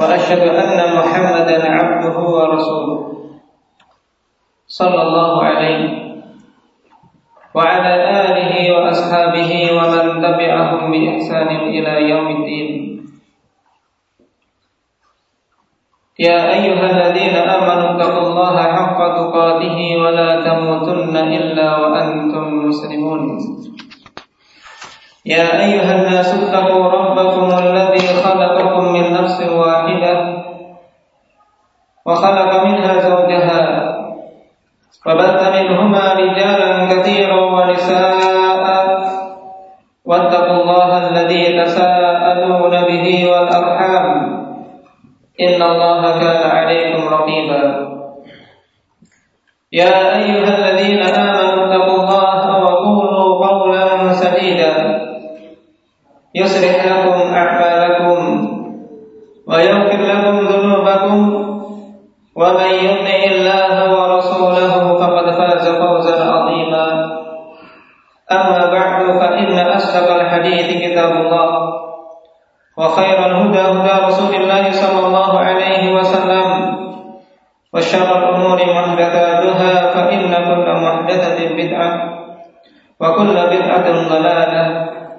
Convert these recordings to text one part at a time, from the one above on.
وأشهد أن محمدا عبده ورسوله صلى الله عليه وعلى آله وأصحابه ومن تبعهم بإحسان إلى يوم الدين. يا أيها الذين آمنوا اتقوا الله حق تقاته ولا تموتن إلا وأنتم مسلمون. يا أيها الناس اتقوا ربكم الذي خلقكم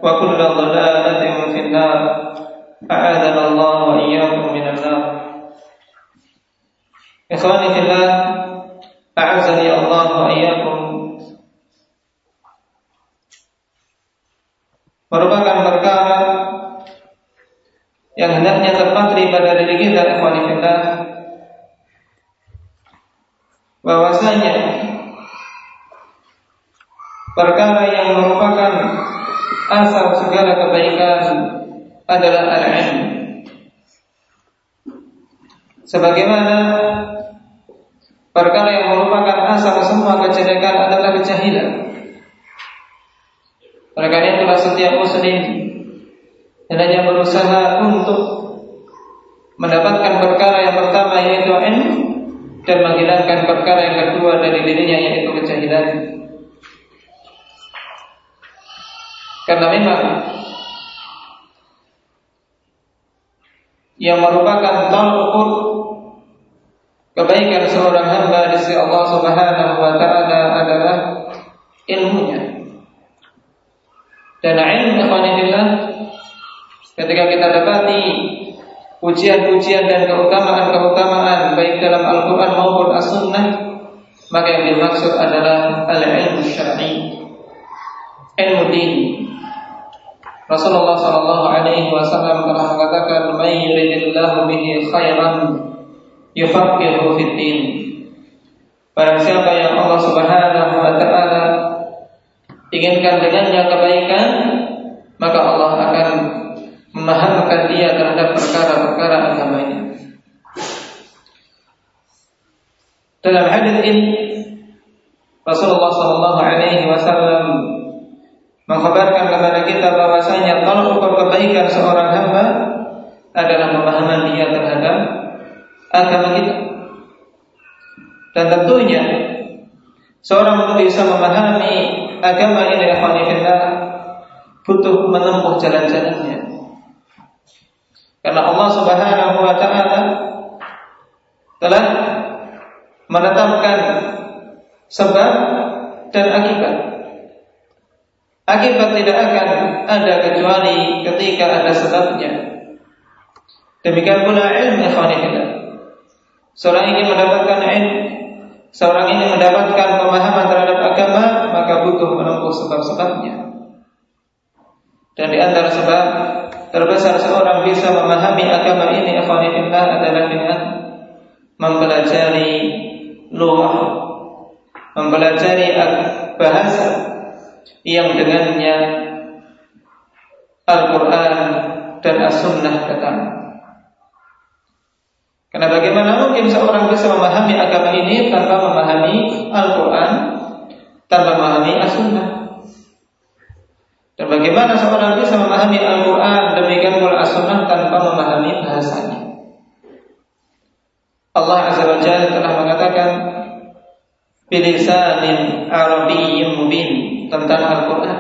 وكل ضلالة في النار أعاذنا الله وإياكم من النار إخواني في الله أعزني الله وإياكم merupakan perkara yang hendaknya terpatri pada diri kita ikhwan fillah bahwasanya perkara yang merupakan asal segala kebaikan adalah al-ilm sebagaimana perkara yang merupakan asal semua kejelekan adalah kejahilan oleh karena itulah setiap muslim hendaknya berusaha untuk mendapatkan perkara yang pertama yaitu ilmu dan menghilangkan perkara yang kedua dari dirinya yaitu kejahilan. Karena memang yang merupakan tolak ukur kebaikan seorang hamba di sisi Allah Subhanahu wa taala adalah ilmunya. Dan ilmu ikhwanillah ketika kita dapati pujian-pujian dan keutamaan-keutamaan baik dalam Al-Qur'an maupun As-Sunnah maka yang dimaksud adalah al-ilmu syar'i ilmu dini Rasulullah sallallahu alaihi wasallam telah mengatakan may yuridillahu bihi khairan yufaqihu fid Barang siapa yang Allah Subhanahu wa taala inginkan dengannya kebaikan maka Allah akan memahamkan dia terhadap perkara-perkara agamanya. Dalam hadis ini Rasulullah Sallallahu Alaihi Wasallam mengkabarkan kepada kita bahwasanya tolak ukur kebaikan seorang hamba adalah pemahaman dia terhadap agama kita. Dan tentunya seorang untuk bisa memahami agama ini ikhwanillah butuh menempuh jalan-jalannya. Karena Allah Subhanahu wa taala telah menetapkan sebab dan akibat. Akibat tidak akan ada kecuali ketika ada sebabnya. Demikian pula ilmu ikhwanillah. Seorang ini mendapatkan ilmu, seorang ini mendapatkan pemahaman terhadap agama, maka butuh menempuh sebab-sebabnya. Dan di antara sebab terbesar seorang bisa memahami agama ini ikhwanillah adalah dengan mempelajari lughah, mempelajari bahasa yang dengannya Al-Quran dan As-Sunnah datang. Karena bagaimana mungkin seorang bisa memahami agama ini tanpa memahami Al-Quran, tanpa memahami As-Sunnah? Dan bagaimana seorang bisa memahami Al-Quran demikian pula As-Sunnah tanpa memahami bahasanya? Allah Azza wa Jalla telah mengatakan bilisanin Arabiyyin mubin tentang Al-Quran.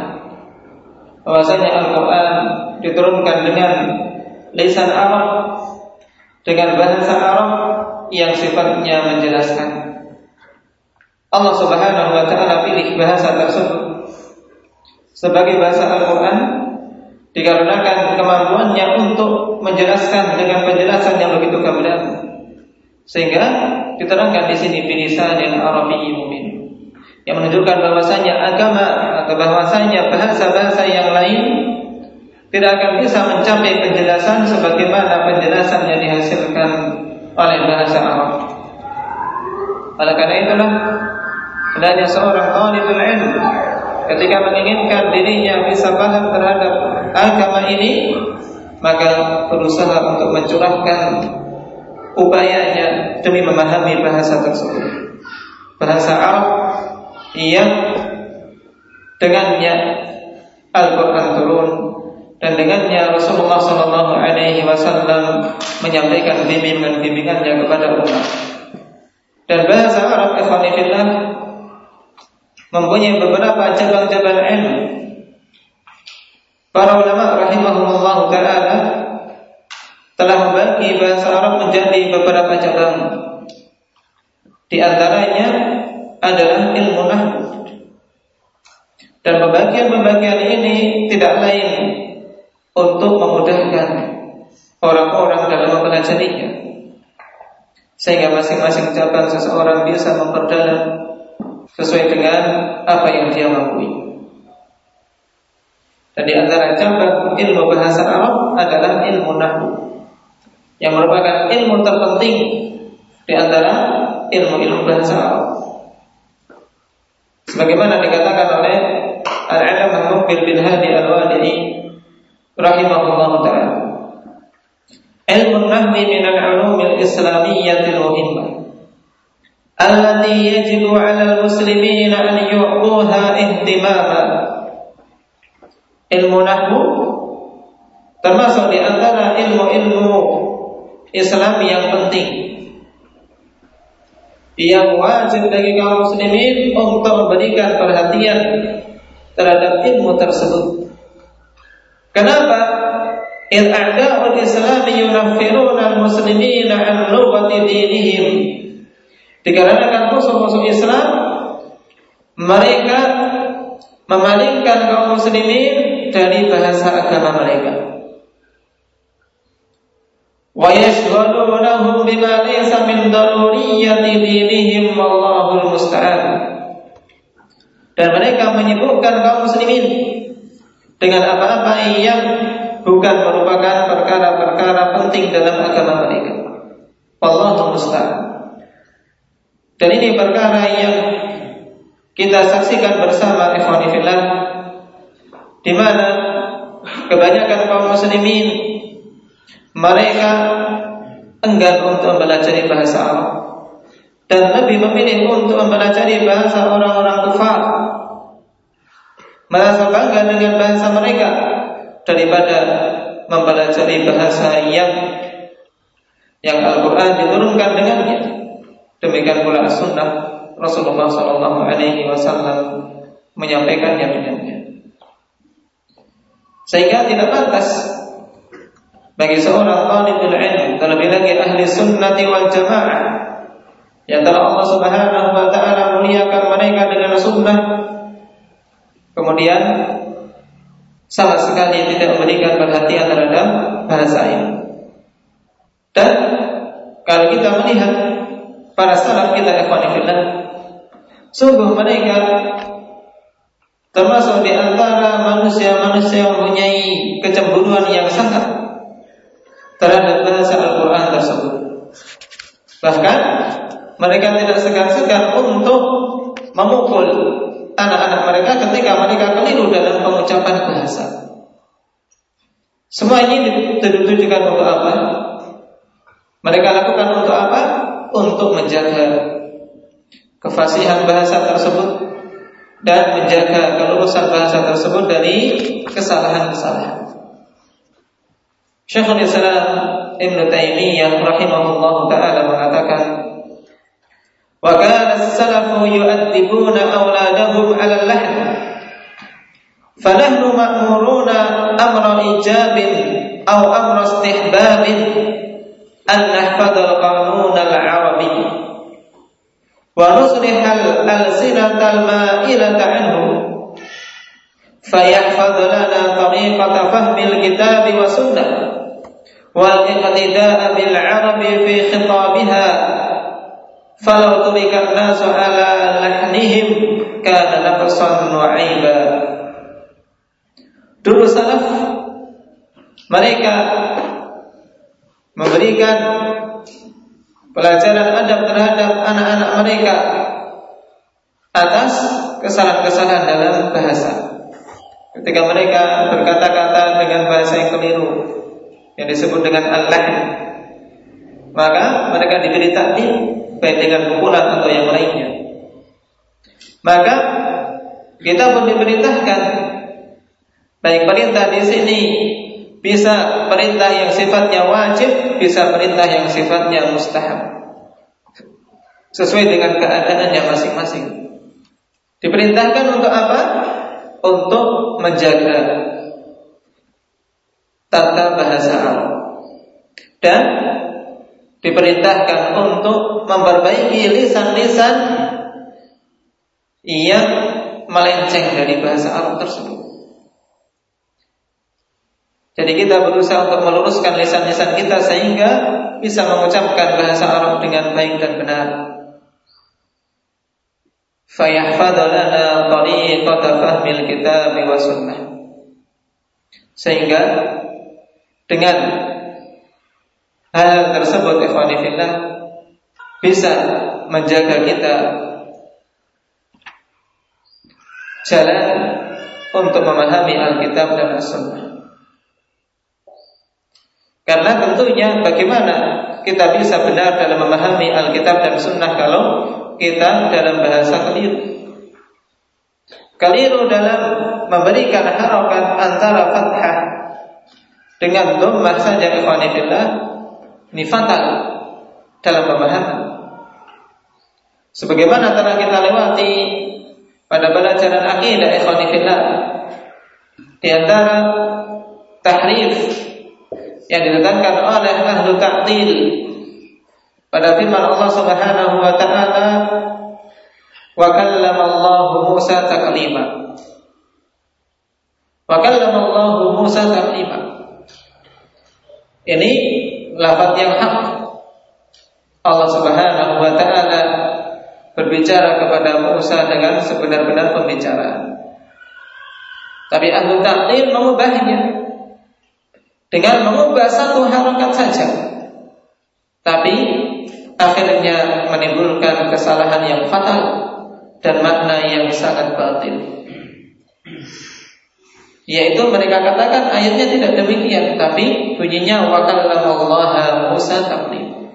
Bahwasanya Al-Quran diturunkan dengan lisan Arab dengan bahasa Arab yang sifatnya menjelaskan. Allah Subhanahu wa taala pilih bahasa tersebut sebagai bahasa Al-Qur'an dikarenakan kemampuannya untuk menjelaskan dengan penjelasan yang begitu gamblang. Sehingga diterangkan di sini bilisanil arabiyyin mubin yang menunjukkan bahwasanya agama atau bahwasanya bahasa-bahasa yang lain tidak akan bisa mencapai penjelasan sebagaimana penjelasan yang dihasilkan oleh bahasa Arab. Oleh karena itulah hendaknya seorang talibul ilm ketika menginginkan dirinya bisa paham terhadap agama ini maka berusaha untuk mencurahkan upayanya demi memahami bahasa tersebut. Bahasa Arab yang dengannya Al-Quran turun dan dengannya Rasulullah Sallallahu Alaihi Wasallam menyampaikan bimbingan-bimbingannya kepada umat. Dan bahasa Arab Ikhwanifillah mempunyai beberapa cabang-cabang ilmu. Para ulama rahimahumullah taala telah membagi bahasa Arab menjadi beberapa cabang. Di antaranya adalah ilmu. Dan pembagian-pembagian ini tidak lain untuk memudahkan orang-orang dalam mempelajarinya sehingga masing-masing cabang seseorang bisa memperdalam sesuai dengan apa yang dia mampu. Dan di antara cabang ilmu bahasa Arab adalah ilmu nahwu yang merupakan ilmu terpenting di antara ilmu-ilmu bahasa Arab. Sebagaimana dikatakan oleh Al-Alam Al-Mukbil bin Hadi Al-Wadi'i rahimahullah taala. Ilmu nahwi min al-ulum al-islamiyyah al-muhimmah allati yajibu 'ala al-muslimin an yu'tuha ihtimama. Ilmu nahwu termasuk di antara ilmu-ilmu Islam yang penting yang wajib bagi kaum muslimin untuk memberikan perhatian terhadap ilmu tersebut Kenapa? In a'da'ul Islam yunaffiruna al-muslimin an lughati dinihim. Dikarenakan musuh-musuh Islam mereka memalingkan kaum muslimin dari bahasa agama mereka. Wa yashghulunahum bima laysa min daruriyyati dinihim wallahul musta'an. Dan mereka menyibukkan kaum muslimin dengan apa-apa yang bukan merupakan perkara-perkara penting dalam agama mereka. Wallahu musta'an. Dan ini perkara yang kita saksikan bersama ikhwanifillah di mana kebanyakan kaum muslimin mereka enggan untuk mempelajari bahasa Arab dan lebih memilih untuk mempelajari bahasa orang-orang kafir merasa bangga dengan bahasa mereka daripada mempelajari bahasa yang yang Al-Quran diturunkan dengannya. Demikian pula Sunnah Rasulullah Sallallahu Alaihi Wasallam menyampaikannya dengannya. Sehingga tidak pantas bagi seorang talibul ilm terlebih lagi ahli sunnati wal jamaah yang telah Allah Subhanahu wa taala muliakan mereka dengan sunnah Kemudian sama sekali tidak memberikan perhatian terhadap bahasa ini. Dan kalau kita melihat para salaf kita ikhwanillah, sungguh mereka termasuk di antara manusia-manusia yang mempunyai kecemburuan yang sangat terhadap bahasa Al-Quran tersebut. Bahkan mereka tidak segan-segan untuk memukul anak-anak mereka ketika mereka keliru dalam pengucapan bahasa. Semua ini ditujukan untuk apa? Mereka lakukan untuk apa? Untuk menjaga kefasihan bahasa tersebut dan menjaga kelurusan bahasa tersebut dari kesalahan-kesalahan. Syekhul Islam Ibn Taimiyah rahimahullah taala mengatakan Kana as-salafu yu'addibuna awladahum 'ala al-lahn فنحن مأمورون أمر إيجاب أو أمر استحباب أن نحفظ القانون العربي. ونصلح الألسنة المائلة عنه. فيحفظ لنا طريقة فهم الكتاب والسنة والإقتداء بالعرب في خطابها. falau tulikan nasu ala lahnihim kana nafasan wa'iba dulu salaf mereka memberikan pelajaran adab terhadap anak-anak mereka atas kesalahan-kesalahan dalam bahasa. Ketika mereka berkata-kata dengan bahasa yang keliru yang disebut dengan Allah, maka mereka diberi takdir baik dengan pukulan atau yang lainnya. Maka kita pun diperintahkan Baik perintah di sini bisa perintah yang sifatnya wajib, bisa perintah yang sifatnya mustahab. Sesuai dengan keadaannya masing-masing. Diperintahkan untuk apa? Untuk menjaga tata bahasa Arab. Dan diperintahkan untuk memperbaiki lisan-lisan yang melenceng dari bahasa Arab tersebut. Jadi kita berusaha untuk meluruskan lisan-lisan kita sehingga bisa mengucapkan bahasa Arab dengan baik dan benar. Fayahfadalana tariqata fahmil kitab wa sunnah. Sehingga dengan hal tersebut ikhwani fillah bisa menjaga kita jalan untuk memahami Alkitab dan As-Sunnah. Karena tentunya bagaimana kita bisa benar dalam memahami Alkitab dan Sunnah kalau kita dalam bahasa keliru. Keliru dalam memberikan harokat antara fathah dengan dhammah saja ikhwanillah ini fatal dalam pemahaman. Sebagaimana telah kita lewati pada pelajaran akidah ikhwanillah di antara tahrif yang ditetapkan oleh ahlu ta'til pada firman Allah Subhanahu wa taala wa kallama Allah Musa taklima wa kallama Allah Musa taklima ini lafaz yang hak Allah Subhanahu wa taala berbicara kepada Musa dengan sebenar-benar pembicaraan tapi ahlu ta'til mengubahnya dengan mengubah satu harokat saja. Tapi akhirnya menimbulkan kesalahan yang fatal dan makna yang sangat batin. Yaitu mereka katakan ayatnya tidak demikian, tapi bunyinya wakallamallaha Musa taklim.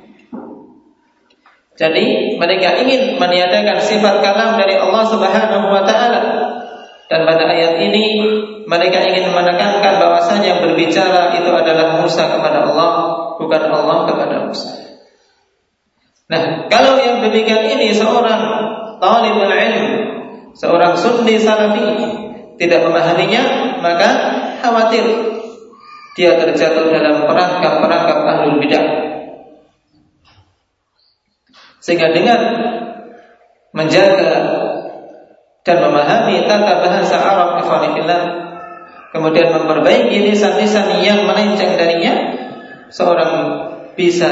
Jadi mereka ingin meniadakan sifat kalam dari Allah Subhanahu wa taala. Dan pada ayat ini mereka ingin menekankan bahwasanya yang berbicara itu adalah Musa kepada Allah, bukan Allah kepada Musa. Nah, kalau yang demikian ini seorang talibul ilm, seorang sunni salafi tidak memahaminya, maka khawatir dia terjatuh dalam perangkap-perangkap ahlul bidah. Sehingga dengan menjaga dan memahami tata bahasa Arab ikhwanillah kemudian memperbaiki lisan-lisan yang melenceng darinya, seorang bisa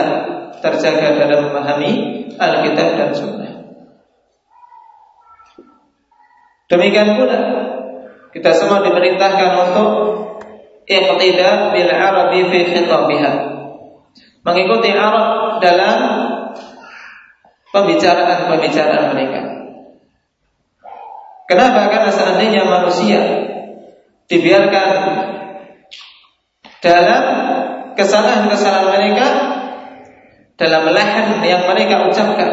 terjaga dalam memahami Alkitab dan Sunnah. Demikian pula kita semua diperintahkan untuk iqtida bil Arabi fi khitabiha. Mengikuti Arab dalam pembicaraan-pembicaraan mereka. Kenapa? Karena seandainya manusia dibiarkan dalam kesalahan-kesalahan mereka dalam lahan yang mereka ucapkan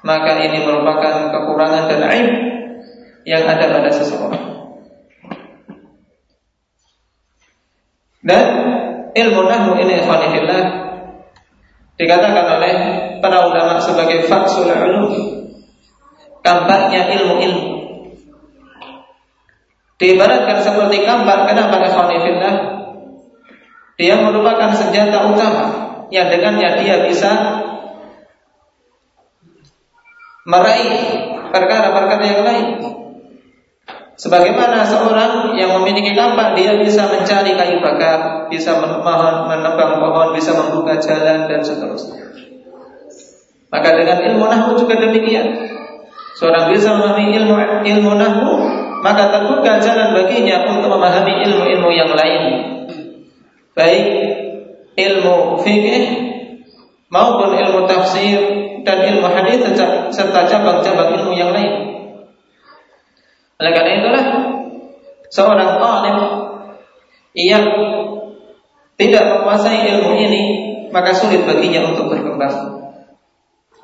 maka ini merupakan kekurangan dan aib yang ada pada seseorang dan ilmu nahwu ini ikhwanifillah dikatakan oleh para ulama sebagai faksul ulum kampaknya ilmu-ilmu diibaratkan seperti kampak kenapa ikhwanifillah dia merupakan senjata utama yang dengannya dia bisa meraih perkara-perkara yang lain. Sebagaimana seorang yang memiliki kampak dia bisa mencari kayu bakar, bisa menebang pohon, bisa membuka jalan dan seterusnya. Maka dengan ilmu nahwu juga demikian. Seorang bisa memahami ilmu ilmu nahwu, maka terbuka jalan baginya untuk memahami ilmu-ilmu yang lain. Baik ilmu fikih maupun ilmu tafsir dan ilmu hadis serta cabang-cabang ilmu yang lain. Oleh karena itulah seorang alim yang tidak menguasai ilmu ini maka sulit baginya untuk berkembang.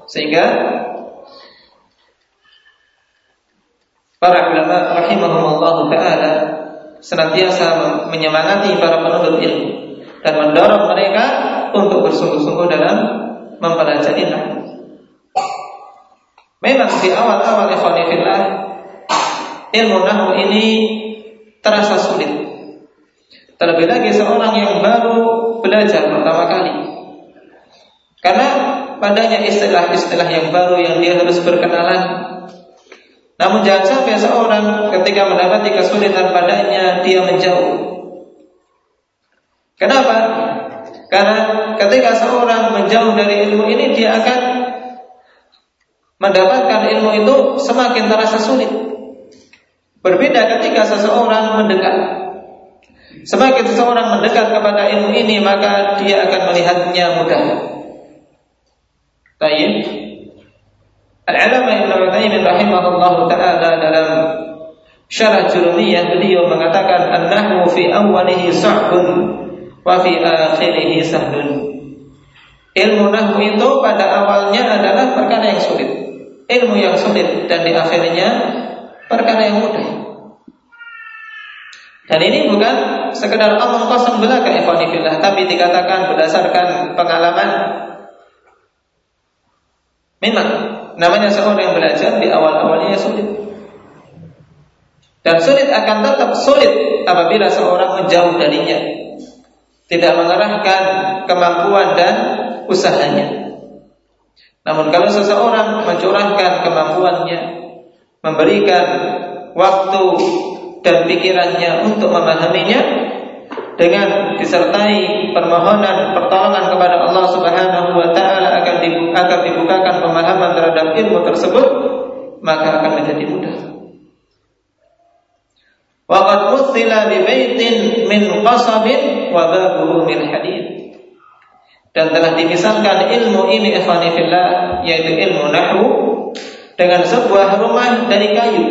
Sehingga para ulama rahimahumullah taala senantiasa menyemangati para penuntut ilmu dan mendorong mereka untuk bersungguh-sungguh dalam mempelajari nahwu. Memang di awal-awal ikhwanifillah ilmu nahwu ini terasa sulit. Terlebih lagi seorang yang baru belajar pertama kali. Karena padanya istilah-istilah yang baru yang dia harus berkenalan. Namun jangan sampai seorang ketika mendapati kesulitan padanya dia menjauh Kenapa? Karena ketika seorang menjauh dari ilmu ini dia akan mendapatkan ilmu itu semakin terasa sulit. Berbeda ketika seseorang mendekat. Semakin seseorang mendekat kepada ilmu ini maka dia akan melihatnya mudah. Tayyib. Al-Alama Ibn Utsaimin rahimahullah taala dalam Syarah Jurumiyah beliau mengatakan an-nahwu fi awwalihi sa'bun wa fi akhirih sahlun. Ilmu nahwu itu pada awalnya adalah perkara yang sulit. Ilmu yang sulit dan di akhirnya perkara yang mudah. Dan ini bukan sekedar omong kosong belaka ikhwanifillah, tapi dikatakan berdasarkan pengalaman. Memang namanya seorang yang belajar di awal-awalnya sulit. Dan sulit akan tetap sulit apabila seorang menjauh darinya tidak mengarahkan kemampuan dan usahanya. Namun kalau seseorang mencurahkan kemampuannya, memberikan waktu dan pikirannya untuk memahaminya dengan disertai permohonan pertolongan kepada Allah Subhanahu wa taala akan dibukakan pemahaman terhadap ilmu tersebut, maka akan menjadi mudah. Waqad uthila bi baitin min qasabin wa babuhu min hadid. Dan telah dipisahkan ilmu ini ikhwani fillah yaitu ilmu nahwu dengan sebuah rumah dari kayu.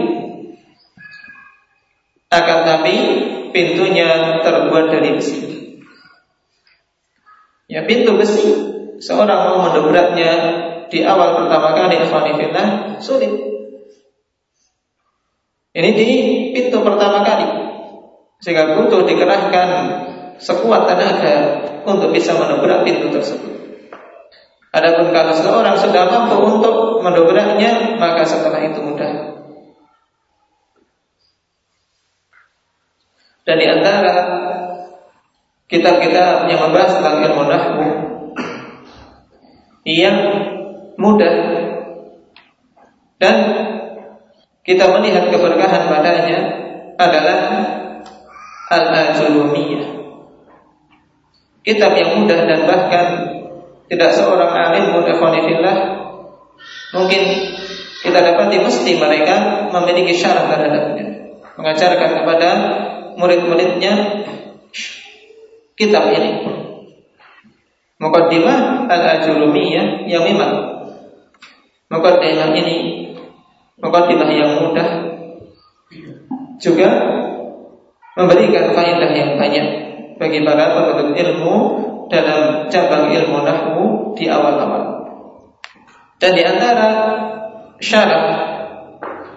Akan tapi pintunya terbuat dari besi. Ya pintu besi seorang mau mendobraknya di awal pertama kali ikhwani fillah sulit. Ini di pintu pertama kali. Sehingga butuh dikerahkan sekuat tenaga untuk bisa mendobrak pintu tersebut. Adapun kalau seorang sudah mampu untuk mendobraknya, maka setelah itu mudah. Dan di antara kitab-kitab yang membahas tentang ilmu nahwu yang mudah dan kita melihat keberkahan padanya adalah Al-Ajurumiyah. Kitab yang mudah dan bahkan tidak seorang alim pun mungkin kita dapati mesti mereka memiliki syarat terhadapnya mengajarkan kepada murid-muridnya kitab ini. Mukaddimah Al-Ajurumiyah yang memang Mukaddimah ini Mukaddimah yang mudah juga memberikan faedah yang banyak bagi para penuntut ilmu dalam cabang ilmu nahwu di awal-awal. Dan di antara syarat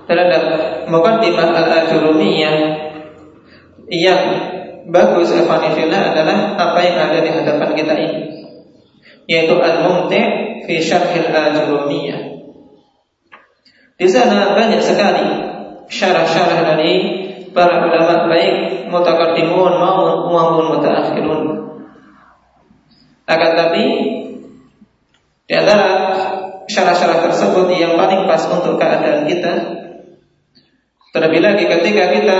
terhadap mukaddimah al-ajurumiyah yang bagus Evanifillah adalah apa yang ada di hadapan kita ini yaitu al-mumti' fi syarhil ajurumiyah di sana banyak sekali syarah-syarah dari para ulama baik mutakaddimun maupun mutaakhirun akan tapi di antara syarah-syarah tersebut yang paling pas untuk keadaan kita terlebih lagi ketika kita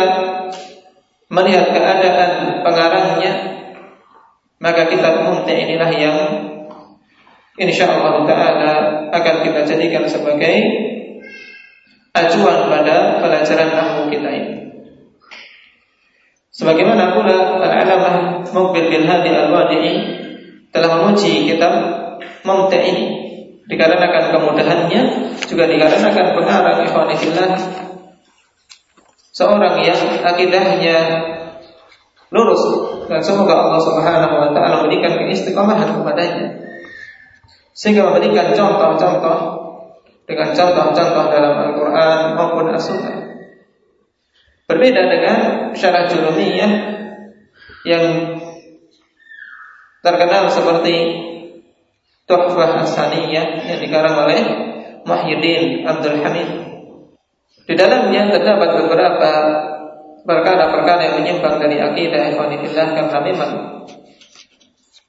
melihat keadaan pengarangnya maka kitab Mumti inilah yang insya Allah Taala akan kita jadikan sebagai acuan pada pelajaran nahwu kita ini. Sebagaimana pula Al-Alamah Mubil bin Hadi Al-Wadi'i telah memuji kitab Mumti ini dikarenakan kemudahannya juga dikarenakan pengarang Ikhwanifillah seorang yang akidahnya lurus dan semoga Allah Subhanahu wa taala memberikan keistiqomahan kepadanya sehingga memberikan contoh-contoh dengan contoh-contoh dalam Al-Qur'an maupun As-Sunnah. Berbeda dengan syarah Jurumiyah yang terkenal seperti Tuhfah As-Saniyah yang dikarang oleh Muhyiddin Abdul Hamid di dalamnya terdapat beberapa perkara-perkara yang menyimpang dari akidah ikhwanillah karena memang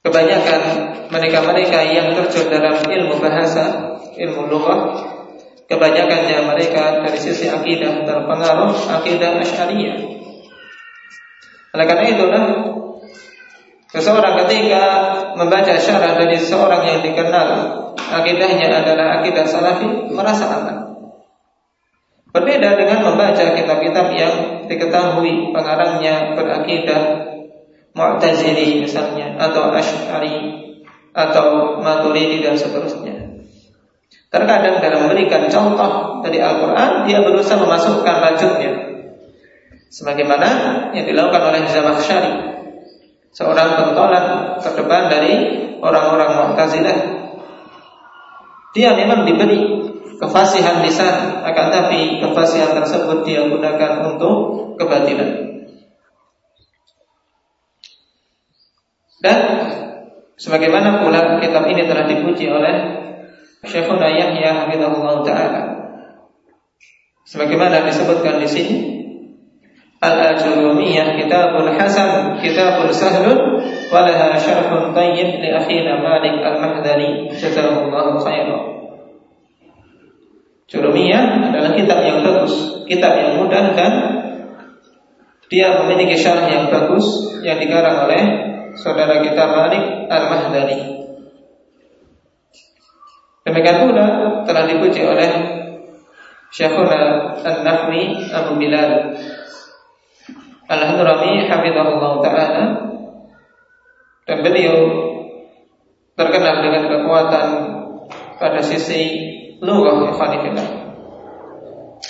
kebanyakan mereka-mereka yang terjun dalam ilmu bahasa, ilmu lughah, kebanyakannya mereka dari sisi akidah terpengaruh akidah Asy'ariyah. Oleh karena itulah seseorang ketika membaca syarah dari seorang yang dikenal akidahnya adalah akidah salafi merasa aman. Berbeda dengan membaca kitab-kitab yang diketahui pengarangnya berakidah Mu'tazili misalnya atau Asy'ari atau Maturidi dan seterusnya. Terkadang dalam memberikan contoh dari Al-Quran dia berusaha memasukkan racunnya sebagaimana yang dilakukan oleh Zamakhsyari seorang pentolan terdepan dari orang-orang Mu'tazilah. Dia memang diberi kefasihan lisan akan tapi kefasihan tersebut dia gunakan untuk kebatilan dan sebagaimana pula kitab ini telah dipuji oleh Syekhuna Yahya Habibullah Ta'ala sebagaimana disebutkan di sini Al-Ajurumiyah Kitabul Hasan Kitabul Sahlun Walaha syarhun tayyib li akhina Malik Al-Mahdani. Jazahullahu khairan. Jurumiyah adalah kitab yang bagus, kitab yang mudah dan dia memiliki syarah yang bagus yang dikarang oleh saudara kita Malik Al-Mahdani. Demikian pula telah dipuji oleh Syekhuna An-Nahwi Abu Bilal Al-Hadrami Hafizahullah Ta'ala Dan beliau terkenal dengan kekuatan pada sisi lughah ikhwanifillah.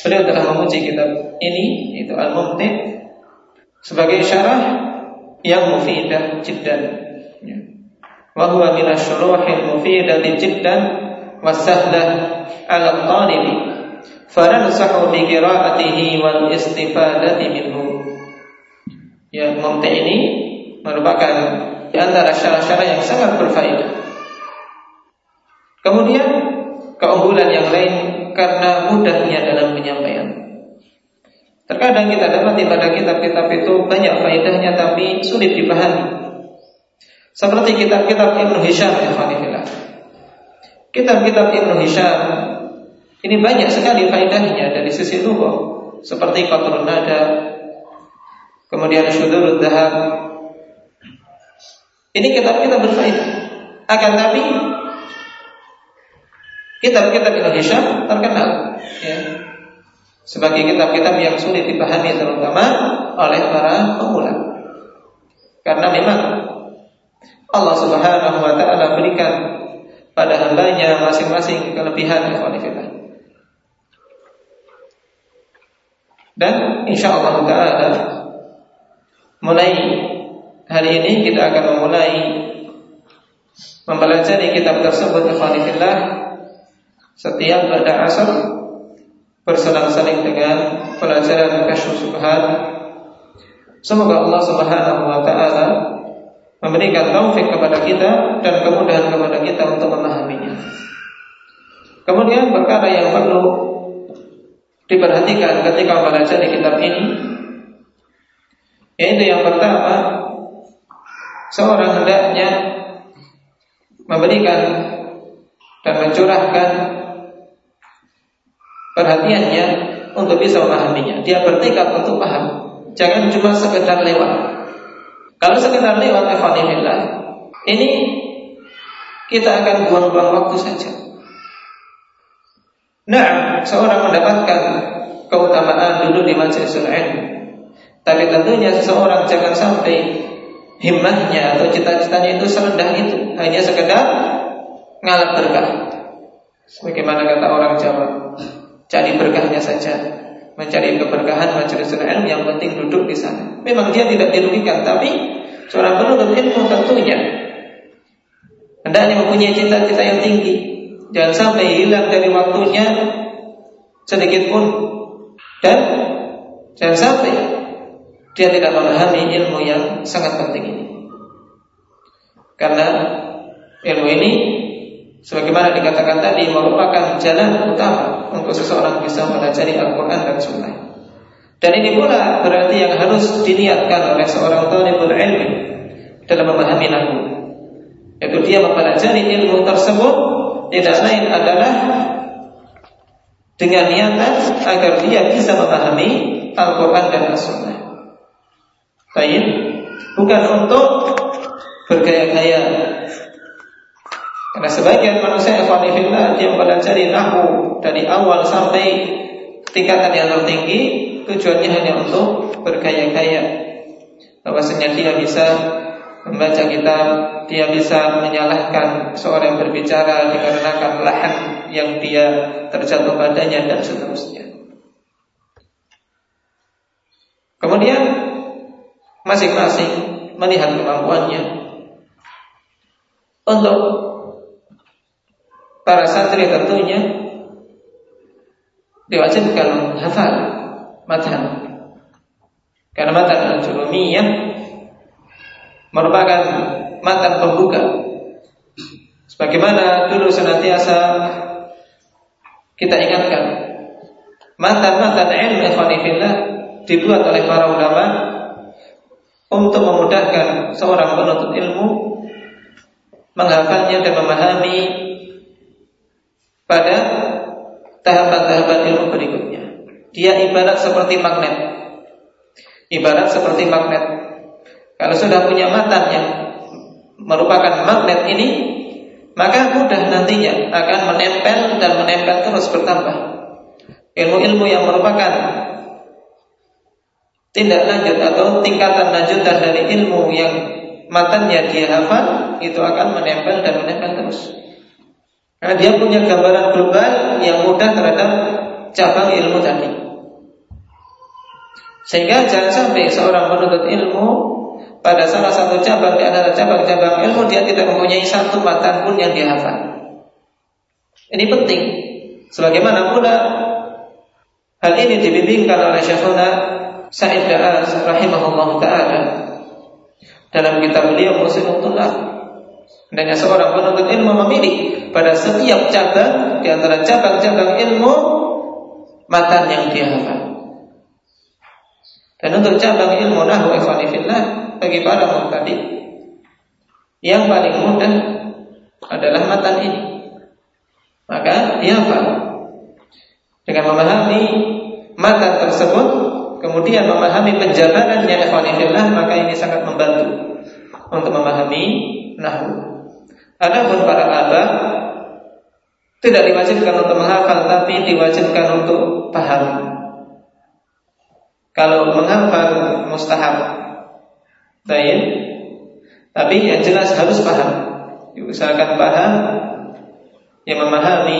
Beliau telah memuji kitab ini itu Al-Mumti sebagai syarah yang mufidah jiddan. Ya. Wa huwa min asy-syuruhil mufidati jiddan wasahlah 'ala al-talibi. Qira'atihi wal istifadati minhu. Ya, Mumti ini merupakan di antara syarah-syarah yang sangat berfaedah. Kemudian keunggulan yang lain karena mudahnya dalam penyampaian. Terkadang kita dapat pada kitab-kitab itu banyak faedahnya tapi sulit dipahami. Seperti kitab-kitab Ibnu Hisham Ikhwanifillah. Kitab-kitab Ibnu Hisham ini banyak sekali faedahnya dari sisi lughah seperti Qatrun Nada, kemudian Syudurud Dahab. Ini kitab-kitab berfaedah. Akan tapi Kitab-kitab Indonesia terkenal ya, sebagai kitab-kitab yang sulit dipahami terutama oleh para pemula. Karena memang Allah Subhanahu wa taala berikan pada hambanya masing-masing kelebihan kualifikasi. Dan insya Allah taala mulai hari ini kita akan memulai mempelajari kitab tersebut ikhwanifillah setiap pada asar berselang-seling dengan pelajaran kasyuf subhan semoga Allah Subhanahu wa taala memberikan taufik kepada kita dan kemudahan kepada kita untuk memahaminya. Kemudian perkara yang perlu diperhatikan ketika mempelajari kitab ini yaitu yang pertama seorang hendaknya memberikan dan mencurahkan perhatiannya untuk bisa memahaminya. Dia bertekad untuk paham. Jangan cuma sekedar lewat. Kalau sekedar lewat ikhwanillah, ini kita akan buang-buang waktu saja. Nah, seorang mendapatkan keutamaan dulu di majlisul ilmu. Tapi tentunya seseorang jangan sampai himmahnya atau cita-citanya itu serendah itu. Hanya sekedar ngalap berkah. Sebagaimana kata orang Jawa cari berkahnya saja mencari keberkahan majelis ilmu yang penting duduk di sana. Memang dia tidak dirugikan tapi seorang penuntut ilmu tentunya hendaknya mempunyai cita-cita yang tinggi. Jangan sampai hilang dari waktunya sedikit pun. Dan jangan sampai dia tidak memahami ilmu yang sangat penting ini. Karena ilmu ini sebagaimana dikatakan tadi merupakan jalan utama untuk seseorang bisa mempelajari Al-Qur'an dan Sunnah. Dan ini pula berarti yang harus diniatkan oleh seorang talibul ilmi dalam memahami nahu. Yaitu dia mempelajari ilmu tersebut tidak lain adalah dengan niatan agar dia bisa memahami Al-Quran dan As-Sunnah. Baik, bukan untuk bergaya-gaya. Karena sebagian manusia yang dia mempelajari nahu dari awal sampai tingkatan yang tertinggi tujuannya hanya untuk bergaya-gaya. Bahwasanya dia bisa membaca kitab, dia bisa menyalahkan seorang yang berbicara dikarenakan lahan yang dia terjatuh padanya dan seterusnya. Kemudian masing-masing melihat kemampuannya. Untuk para santri tentunya diwajibkan hafal matan karena matan al-jurumiyah merupakan matan pembuka. Sebagaimana dulu senantiasa kita ingatkan matan-matan ilmu ikhwanifillah dibuat oleh para ulama untuk memudahkan seorang penuntut ilmu menghafalnya dan memahami pada tahapan-tahapan ilmu berikutnya. Dia ibarat seperti magnet. Ibarat seperti magnet. Kalau sudah punya matan yang merupakan magnet ini, maka mudah nantinya akan menempel dan menempel terus bertambah. Ilmu-ilmu yang merupakan tindak lanjut atau tingkatan lanjutan dari ilmu yang matanya dia hafal itu akan menempel dan menempel terus. Karena dia punya gambaran global yang mudah terhadap cabang ilmu tadi. Sehingga jangan sampai seorang menuntut ilmu pada salah satu cabang di antara cabang-cabang ilmu dia tidak mempunyai satu matan pun yang dia hafal. Ini penting. Sebagaimana pula hal ini dibimbingkan oleh Syekhuna Sa'id Da'as rahimahullah ta'ala dalam kitab beliau Muslimul Tullah dan seorang penuntut ilmu memilih pada setiap cabang di antara cabang-cabang ilmu matan yang dia hafal. Dan untuk cabang ilmu nahwu ikhwanifillah bagi para mubtadi yang paling mudah adalah matan ini. Maka dia hafal dengan memahami matan tersebut kemudian memahami penjabarannya ikhwanillah maka ini sangat membantu untuk memahami nahwu. Adapun para abah tidak diwajibkan untuk menghafal tapi diwajibkan untuk paham. Kalau menghafal mustahab. Baik. Tapi yang jelas harus paham. Usahakan paham yang memahami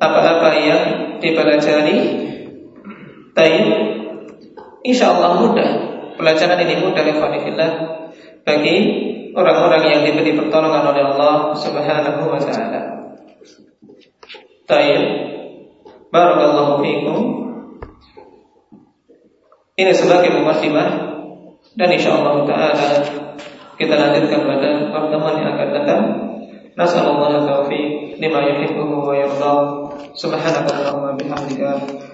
apa-apa yang dipelajari. Baik. Insya Allah mudah Pelajaran ini mudah Ikhwanifillah Bagi orang-orang yang diberi pertolongan oleh Allah Subhanahu wa taala. Tayyib. Barakallahu fiikum. Ini sebagai mukadimah dan insyaallah taala kita lanjutkan pada pertemuan yang akan datang. Nasallallahu taufiq lima yuhibbu wa yarda. Subhanakallahumma bihamdika asyhadu